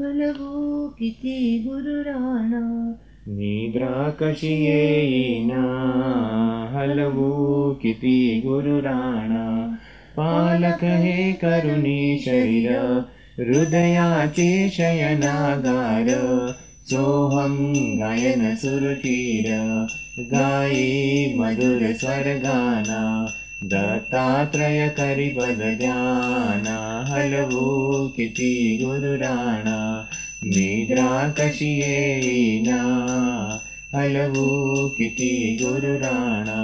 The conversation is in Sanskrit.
हलवो किती गुरुराणा। येईना हलवू किती गुरुराणा। पालक हे करुणी शरीर हृदयाचे शयनागार। सोहं गायन सुरतीर गायी मधुर स्वर्गाना। दत्तात्रय करि बदध्याना हलवू किती गुरुराणा निद्रा कशी येईना हलवू किती गुरुराणा